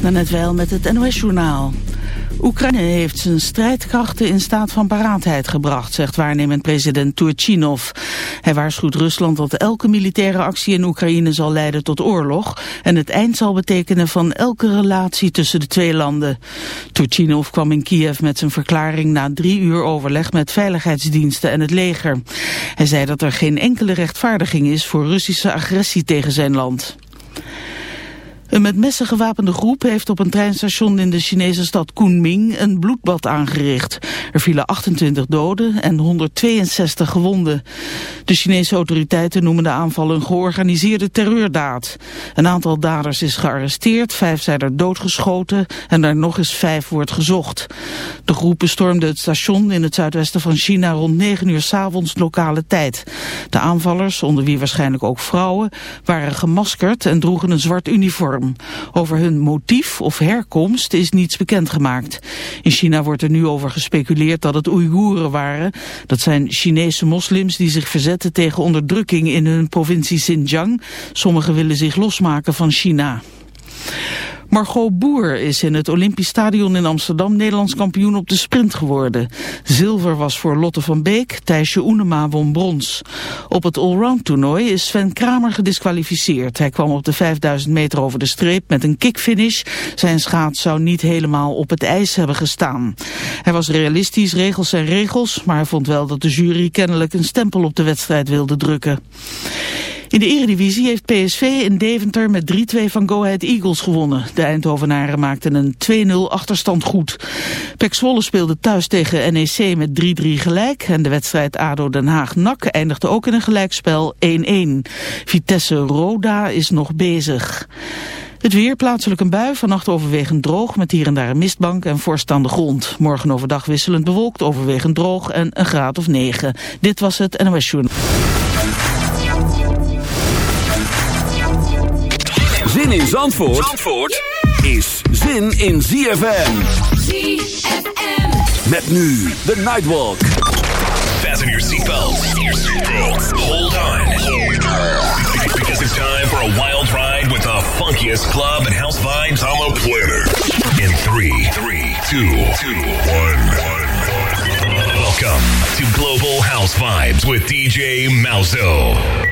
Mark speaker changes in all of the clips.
Speaker 1: Dan net wel met het NOS-journaal. Oekraïne heeft zijn strijdkrachten in staat van paraatheid gebracht, zegt waarnemend president Turchinov. Hij waarschuwt Rusland dat elke militaire actie in Oekraïne zal leiden tot oorlog en het eind zal betekenen van elke relatie tussen de twee landen. Turchinov kwam in Kiev met zijn verklaring na drie uur overleg met veiligheidsdiensten en het leger. Hij zei dat er geen enkele rechtvaardiging is voor Russische agressie tegen zijn land. Een met messen gewapende groep heeft op een treinstation in de Chinese stad Kunming een bloedbad aangericht. Er vielen 28 doden en 162 gewonden. De Chinese autoriteiten noemen de aanval een georganiseerde terreurdaad. Een aantal daders is gearresteerd, vijf zijn er doodgeschoten en er nog eens vijf wordt gezocht. De groep bestormde het station in het zuidwesten van China rond 9 uur s avonds lokale tijd. De aanvallers, onder wie waarschijnlijk ook vrouwen, waren gemaskerd en droegen een zwart uniform. Over hun motief of herkomst is niets bekendgemaakt. In China wordt er nu over gespeculeerd dat het Oeigoeren waren. Dat zijn Chinese moslims die zich verzetten tegen onderdrukking in hun provincie Xinjiang. Sommigen willen zich losmaken van China. Margot Boer is in het Olympisch Stadion in Amsterdam Nederlands kampioen op de sprint geworden. Zilver was voor Lotte van Beek, Thijsje Oenema won brons. Op het allround toernooi is Sven Kramer gedisqualificeerd. Hij kwam op de 5000 meter over de streep met een kickfinish. Zijn schaats zou niet helemaal op het ijs hebben gestaan. Hij was realistisch, regels zijn regels, maar hij vond wel dat de jury kennelijk een stempel op de wedstrijd wilde drukken. In de Eredivisie heeft PSV in Deventer met 3-2 van Go Ahead Eagles gewonnen. De Eindhovenaren maakten een 2-0 achterstand goed. Pek Zwolle speelde thuis tegen NEC met 3-3 gelijk. En de wedstrijd ADO Den Haag-NAC eindigde ook in een gelijkspel 1-1. Vitesse Roda is nog bezig. Het weer, plaatselijk een bui, vannacht overwegend droog met hier en daar een mistbank en vorst aan de grond. Morgen overdag wisselend bewolkt, overwegend droog en een graad of 9. Dit was het NOS Journal.
Speaker 2: Zin in Zandvoort, Zandvoort is zin in ZFM.
Speaker 3: ZFM.
Speaker 2: Met nu de Nightwalk.
Speaker 4: Fasten your seatbelts. Hold on. Because it's time for a wild ride with the funkiest club and house vibes on the planet. In three, three, two, two, one, one. Welcome to Global House Vibes with DJ Malzo.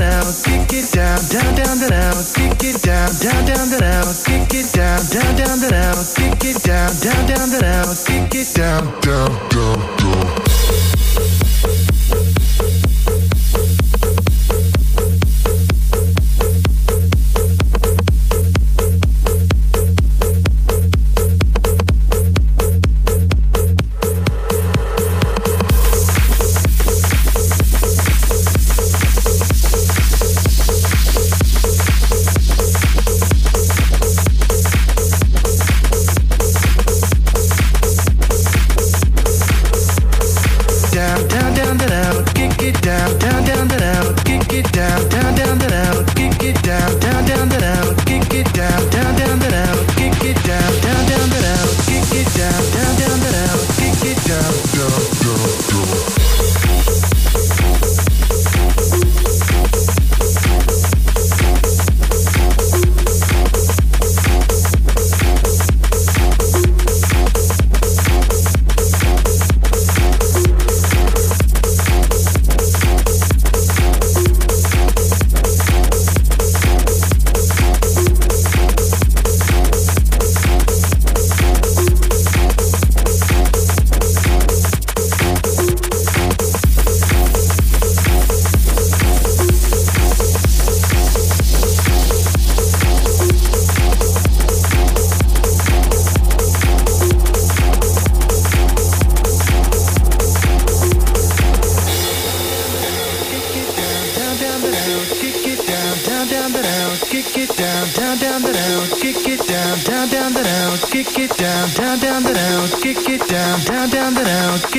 Speaker 3: down kick it down, down down down out, kick it
Speaker 5: down, down down down out,
Speaker 1: kick it down, down down down out, kick it down, down down down out, kick it down, down down down.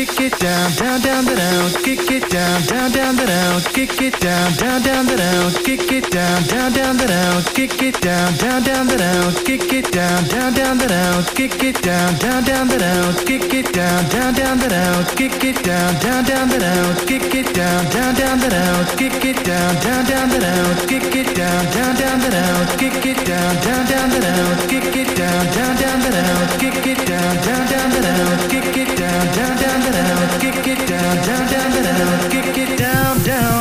Speaker 1: kick it down, down kick it down, down, down, down, kick it down, down, down, down, kick it down, down, down, down, kick it down, down, down, down, kick it down, down, down, down, kick it down, down, down, down, kick it down, down, down, down, kick it down, down, down, down, kick it down, down, down, down, kick it down, down, down, down, kick it down, down, down, down, kick it down, down, down, down, kick it down, down, down, down, kick it down, down, down, down, kick it down, down, down, down, kick it down, down,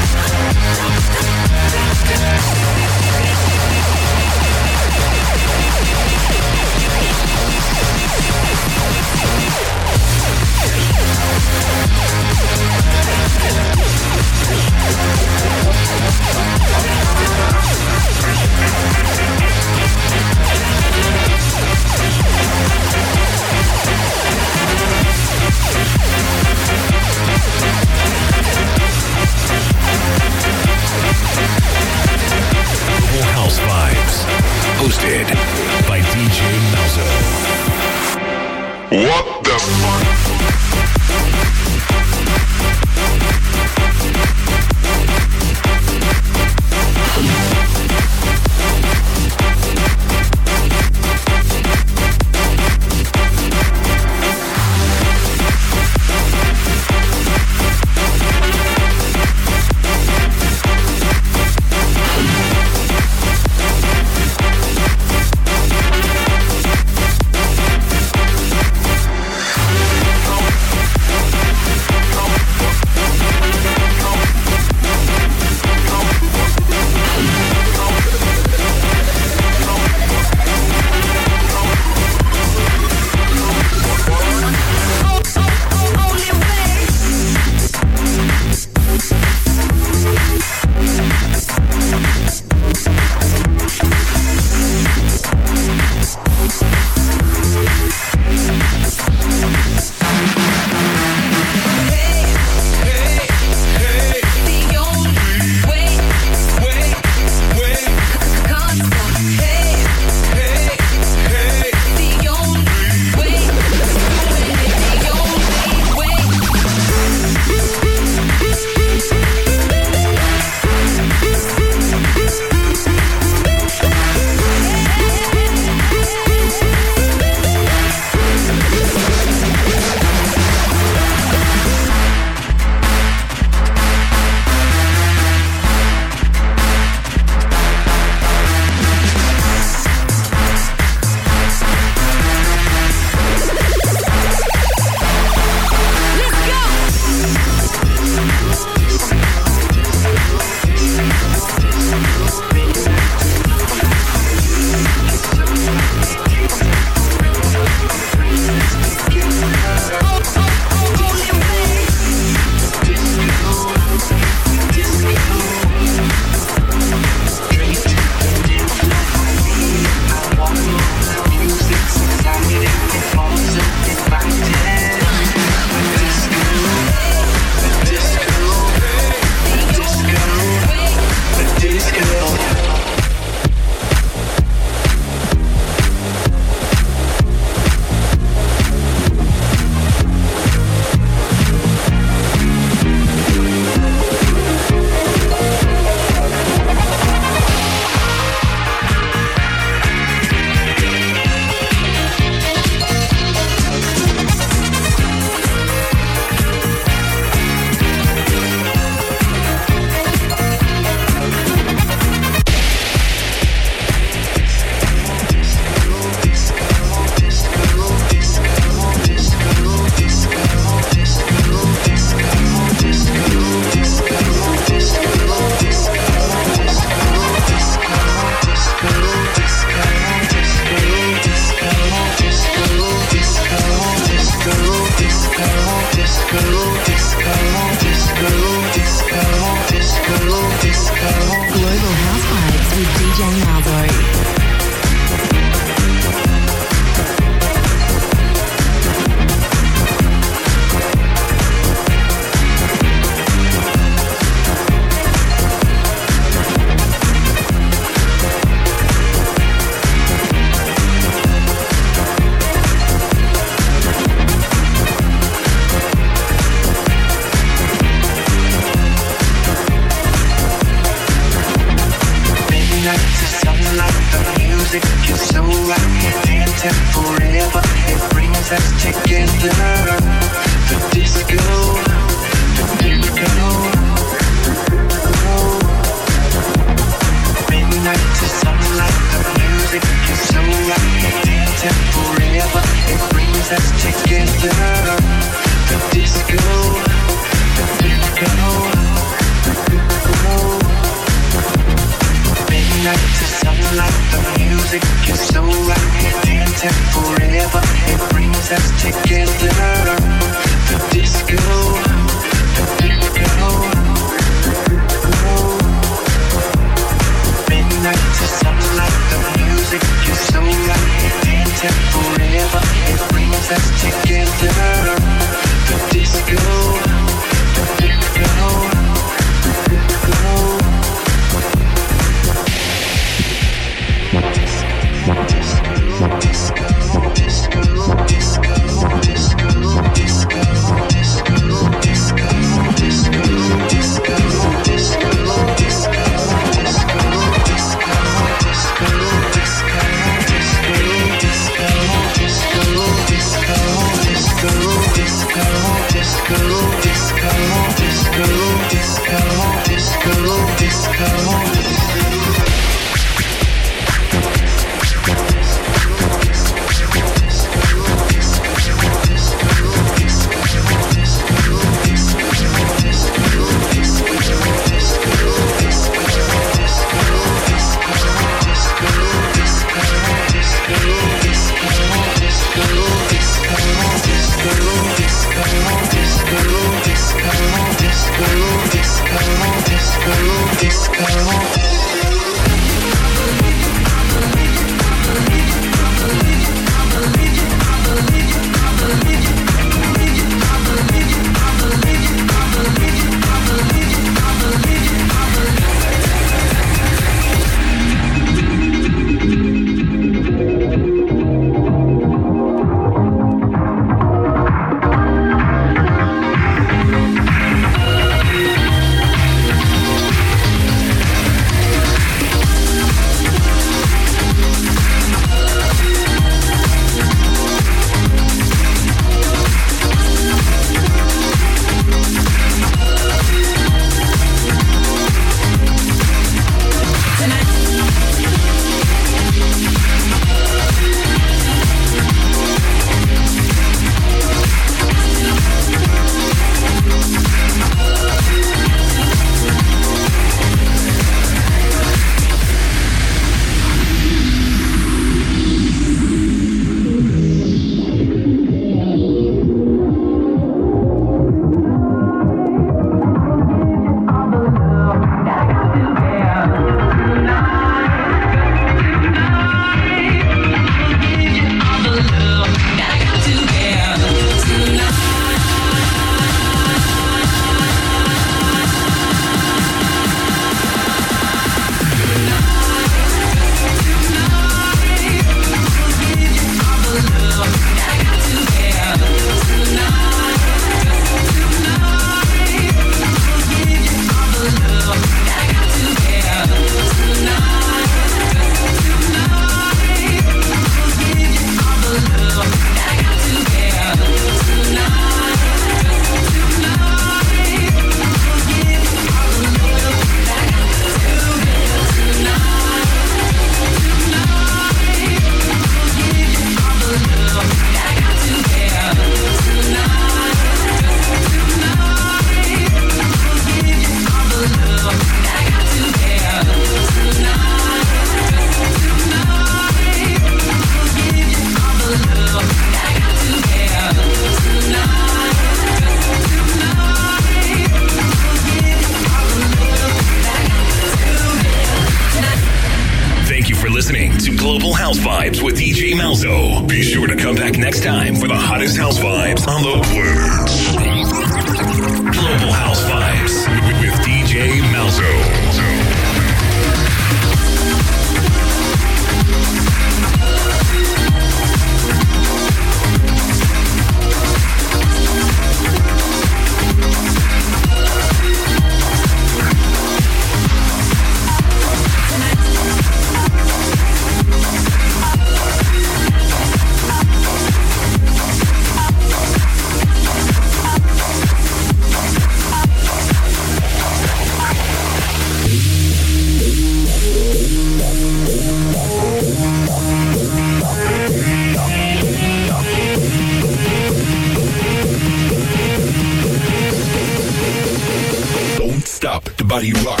Speaker 6: Party Rock.